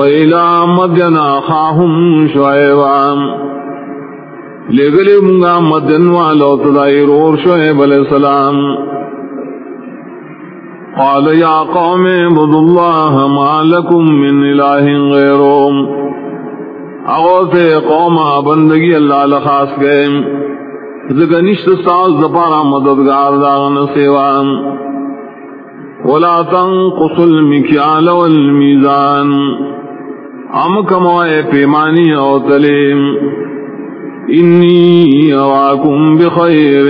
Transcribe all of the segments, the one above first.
وإلى مدين أخاهم شعيبا۔ لگلی منگا مدن والو تدائی رور شعیب علیہ السلام۔ قال یا قوم عبد اللہ ما لکم من الہ غیروم اغوث قوم بندگی اللہ لخاص گئے۔ زگنشت ساز دپارا مددگار داغن سیوان۔ ولا تنقص المکیال والمیزان ام کموائے پیمانی او تلیم انی اواکم بخیر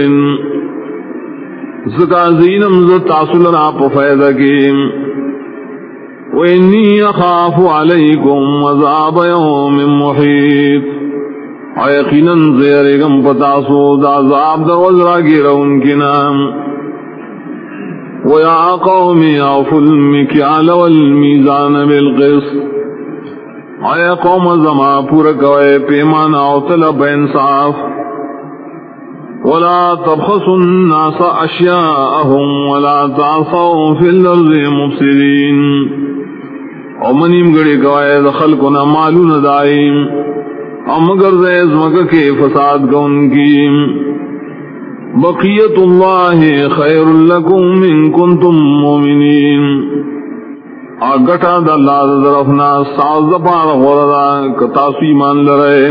زکا زینم ز تاسل را پا کی۔ و انی اخاف علیکم وزاب یوم محیط۔ ایقینا زیرگم پتاسو دا زاب دا وزرا گیرا انکنا ویا قومی اوفو المکیال والمیزان بالقسط۔ اے قوم زما پورا کوئے پیمان او طلب انصاف. ولا تبخسوا الناس اشیاءهم ولا تعصوا في الارض مفسدين او منیم گڑی کوئے دخل کو کنا مالون دائیم او مگر زیز مکہ کے فساد کن کی بقیت اللہ خیر لکم من کنتم مومنین. گٹا دا اللہ دا طرفنا ساز دا پار غوردا کتاسو ایمان لرے۔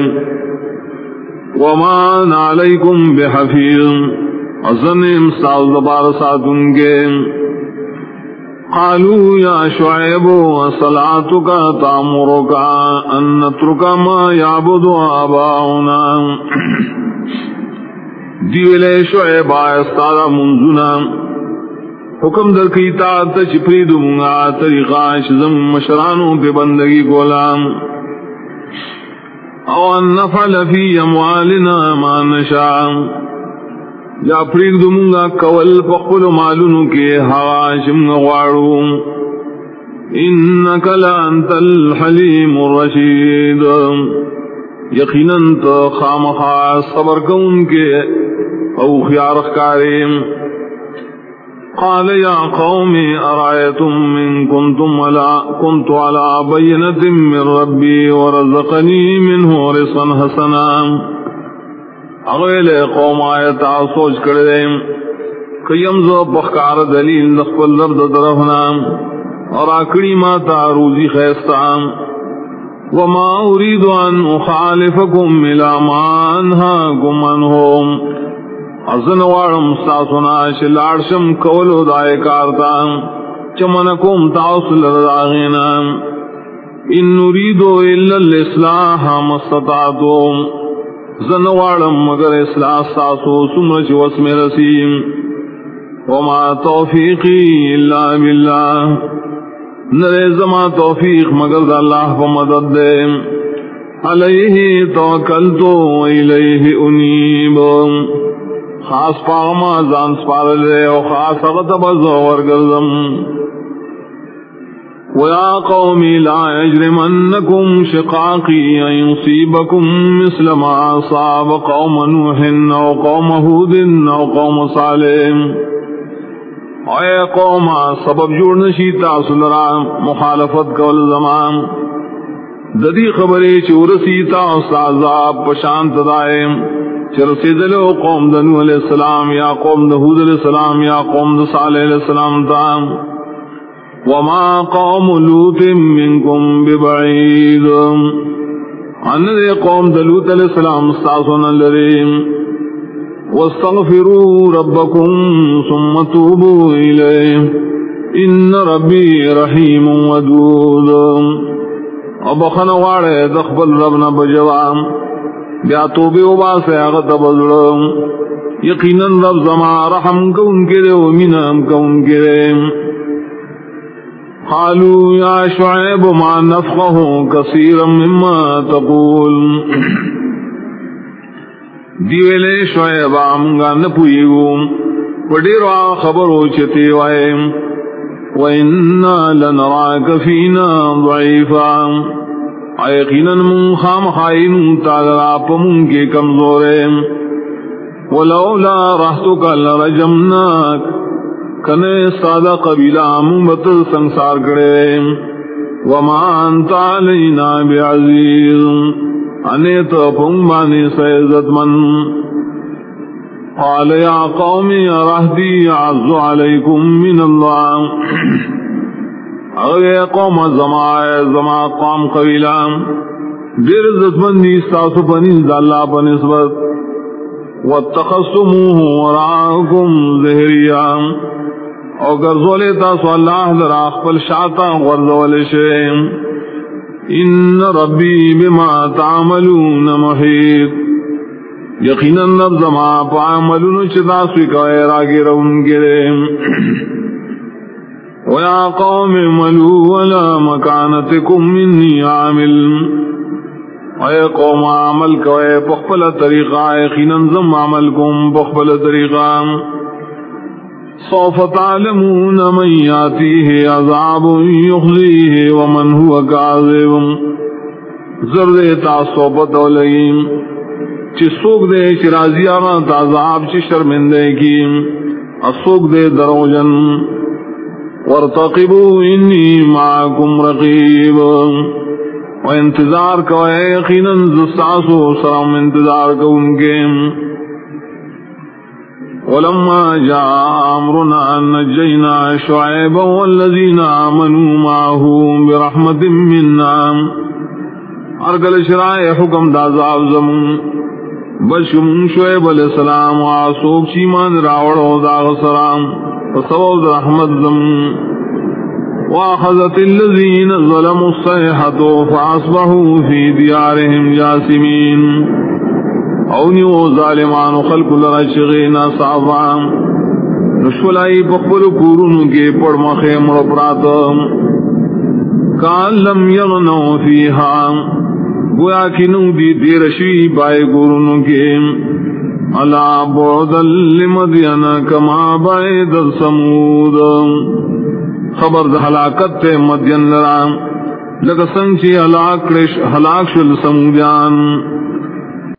ومان علیکم بحفیظ۔ ازنیم ساز دا پار ساتن کے قالوا یا شعیب صلاتک تامرک ان نترک ما یعبد آباؤنا۔ دیولے شعیب آئے استادا منزنا۔ حکم در کی تا چپری دوں طریقہ شزم مشرانوں پہ بندگی غلام او ان نفعل فی اموالنا ما نشاء یا پرید دوں کول پقل مالونو کے حواشم غواړو انک لانت الحلیم الرشید۔ یقینا تو خامخا صبر کون کے او خیار کاریم قال يا قوم، أرأيتم من كنتم على، كنت على بينة من ربي ورزقني منه رزقا حسنا. اغیل قوم آیتا سوچ کردے کیم زو بخکار دلیل نخبل لرد درفنا اور آکڑی ما تا روزی خیستا. وما اريد ان اخالفكم الى ما انهاكم عنهم. ازن وارم ساسونا شلارشم کولو دائے کارتا چمنکم تاوصل رداغینا ان نریدو الا الاسلاح مستطاعتو زن وارم مگر اصلاح ساسو سمرچ واسم رسیم۔ وما توفیقی الا باللہ۔ نرے زما توفیق مگر دا اللہ پا مدد دے۔ علیہ توکلتو الیہ انیبم خاص پاغما زان سپار لے او خاص اغت بزور گردم ويا قوم لا يجرمنكم شقاقي أن يصيبكم مثل ما أصاب قوم نوح أو قوم هود أو قوم صالح. اے قوم، سبب جوڑ نشی تاسل را مخالفت کول زمان. ددی خبری چورسی تا استعذاب پشانت دائم چرسی چرسیدلو قوم دنو علیہ السلام یا قوم دہود علیہ السلام یا قوم د صالح علیہ السلام تام وما قوم لوط منکم ببعید. ان دے قوم دلوت علیہ السلام استاسون لریم واستغفروا ربكم ثم توبوا إليه إن ربي رحيم ودود. وبخنا وعلى دخبل ربنا بجوام بیا توبه او باسه هغه تبذلم یقینا رب زما رحم کون کرے و منام کون کرے قالوا يا شعيب ما نفقه كثيرا مما تقول. دیویلے شعیب آمگا نپوئیگو وڈیرو خبرو چتے وائم وَإِنَّا لَنَرَاكَ فِينَا ضَعِيفًا. یقیناً من خام خائن تاغرا پمون کے کمزورے۔ ولولا رہتو لرجمناک۔ کنے سادہ قبیلہ ممت سنسار کرے وما انت علينا بعزيز۔ انيت فنباني سيزت من قال يا قومي رهدي يعز عليكم من الله۔ اغي قوم زما زما قوم قبيلا دیر عزت مندی استاسو پنیز اللہ پنسبت واتخصموه وراءكم ظهريا او گرزولی تاسو اللہ لراخ پل شاعتا غرزولی شیم ان ربی بما تعملون محیط. یقینا نب زما پا عملون چتا سوی کوئی راگی رون گرے. ویا قوم ملو ولا مکانتکم منی عامل. اے قوم عمل کوئے پخپل طریقہ، یقینا زم عمل کم پخپل طریقہ. سوف تعلمون من ياتيه عذاب يخزيه ومن هو كاذب زرد تاسو پتو لگیم چی سوک دے چی رازی آنا تازعاب چی شرمندے کی اسوک دے دروجن. وارتقبو انی معاکم رقیب و انتظار کوئے یقینا زستاسو سرم انتظار کو ان کے ولما جاء أمرنا نجينا شعيبا والذين آمنوا معه برحمة منا. أرقل شرائع حكم دازاب زمون. بشم شعيب علیہ السلام وعصوب شیمان راوڑو داغ سلام. فصوب رحمت زمون وأخذت الذين ظلموا الصيحة فأصبحوا في ديارهم جاسمين. اونی او ظالمان خلق لرا شغینا صعبان نشولائی پخبر کورونو کے پڑ مخے مرپراتم کان لم یغنو فیہا. گویا کی نو دی دیر شوی بائے کورونو کے. الا بعدا لمدین کما بعد سمود خبر دا حلاکت تے مدین لرا لگسنگ چی حلاک شل سمودیان.